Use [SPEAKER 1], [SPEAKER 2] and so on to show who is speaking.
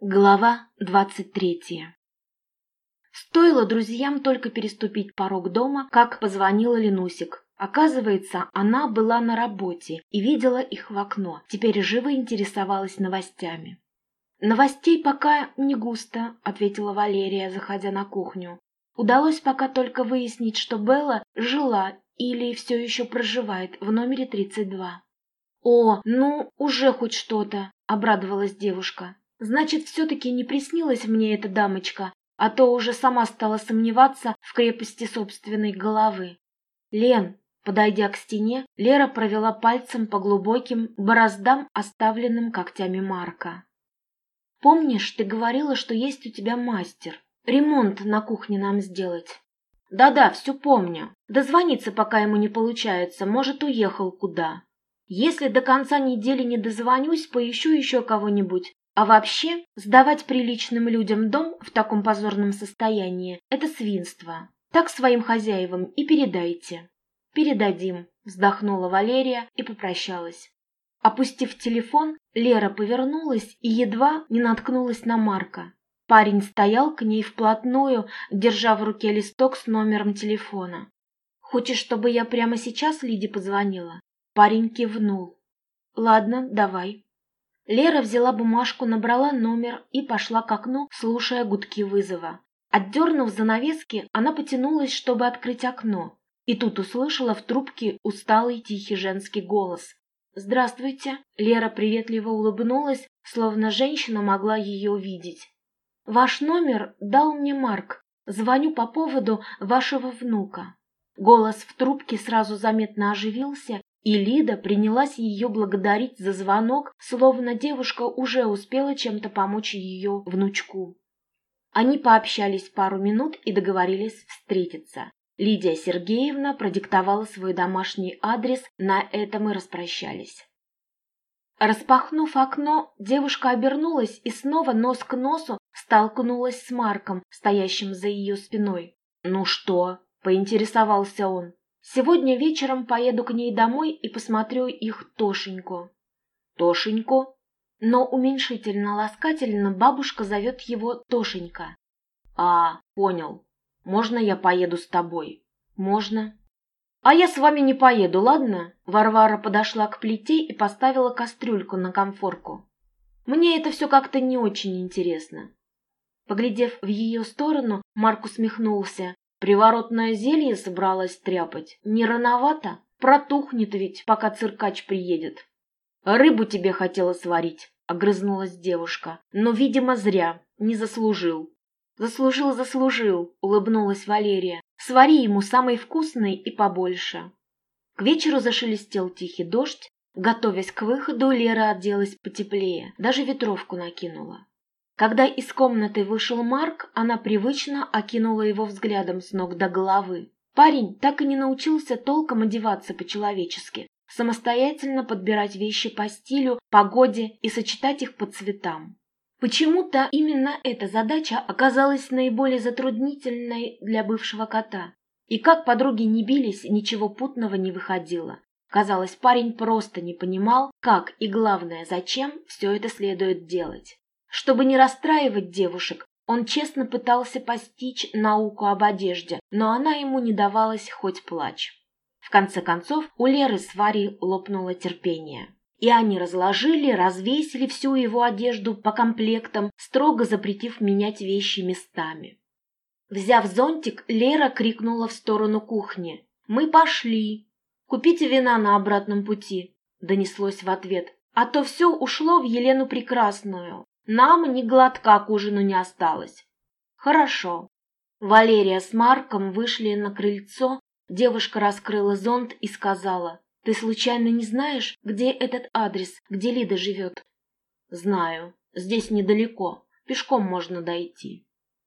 [SPEAKER 1] Глава двадцать третья Стоило друзьям только переступить порог дома, как позвонила Ленусик. Оказывается, она была на работе и видела их в окно, теперь живо интересовалась новостями. «Новостей пока не густо», — ответила Валерия, заходя на кухню. «Удалось пока только выяснить, что Белла жила или все еще проживает в номере 32». «О, ну, уже хоть что-то», — обрадовалась девушка. Значит, все-таки не приснилась мне эта дамочка, а то уже сама стала сомневаться в крепости собственной головы. Лен, подойдя к стене, Лера провела пальцем по глубоким бороздам, оставленным когтями Марка. «Помнишь, ты говорила, что есть у тебя мастер? Ремонт на кухне нам сделать?» «Да-да, все помню. Дозвониться пока ему не получается, может, уехал куда. Если до конца недели не дозвонюсь, поищу еще кого-нибудь, а вообще, сдавать приличным людям дом в таком позорном состоянии – это свинство. Так своим хозяевам и передайте. Передадим, вздохнула Валерия и попрощалась. Опустив телефон, Лера повернулась и едва не наткнулась на Марка. Парень стоял к ней вплотную, держа в руке листок с номером телефона. «Хочешь, чтобы я прямо сейчас Лиде позвонила?» Парень кивнул. «Ладно, давай». Лера взяла бумажку, набрала номер и пошла к окну, слушая гудки вызова. Отдернув занавески, она потянулась, чтобы открыть окно. И тут услышала в трубке усталый тихий женский голос. «Здравствуйте!» Лера приветливо улыбнулась, словно женщина могла ее увидеть. «Ваш номер дал мне Марк. Звоню по поводу вашего внука». Голос в трубке сразу заметно оживился, и Лида принялась ее благодарить за звонок, словно девушка уже успела чем-то помочь ее внучку. Они пообщались пару минут и договорились встретиться. Лидия Сергеевна продиктовала свой домашний адрес, на этом и распрощались. Распахнув окно, девушка обернулась и снова нос к носу столкнулась с Марком, стоящим за ее спиной. «Ну что?» – поинтересовался он. Сегодня вечером поеду к ней домой и посмотрю их Тошеньку. Тошеньку? Но уменьшительно-ласкательно бабушка зовет его Тошенька. А, понял. Можно я поеду с тобой? Можно. А я с вами не поеду, ладно? Варвара подошла к плите и поставила кастрюльку на комфорку. Мне это все как-то не очень интересно. Поглядев в ее сторону, Марк усмехнулся Приворотное зелье собралась тряпать. Не рановато? Протухнет ведь, пока циркач приедет. Рыбу тебе хотела сварить, огрызнулась девушка. Но, видимо, зря. Не заслужил. Заслужил, заслужил, улыбнулась Валерия. Свари ему самый вкусный и побольше. К вечеру зашелестел тихий дождь. Готовясь к выходу, Лера оделась потеплее, даже ветровку накинула. Когда из комнаты вышел Марк, она привычно окинула его взглядом с ног до головы. Парень так и не научился толком одеваться по-человечески, самостоятельно подбирать вещи по стилю, погоде и сочетать их по цветам. Почему-то именно эта задача оказалась наиболее затруднительной для бывшего кота. И как подруги не бились, ничего путного не выходило. Казалось, парень просто не понимал, как и, главное, зачем все это следует делать. Чтобы не расстраивать девушек, он честно пытался постичь науку об одежде, но она ему не давалась хоть плачь. В конце концов, у Леры с Варей лопнуло терпение. И они разложили, развесили всю его одежду по комплектам, строго запретив менять вещи местами. Взяв зонтик, Лера крикнула в сторону кухни. «Мы пошли! Купите вина на обратном пути!» Донеслось в ответ. «А то все ушло в Елену Прекрасную!» Нам ни глотка к ужину не осталось. Хорошо. Валерия с Марком вышли на крыльцо. Девушка раскрыла зонт и сказала, «Ты случайно не знаешь, где этот адрес, где Лида живет?» «Знаю. Здесь недалеко. Пешком можно дойти».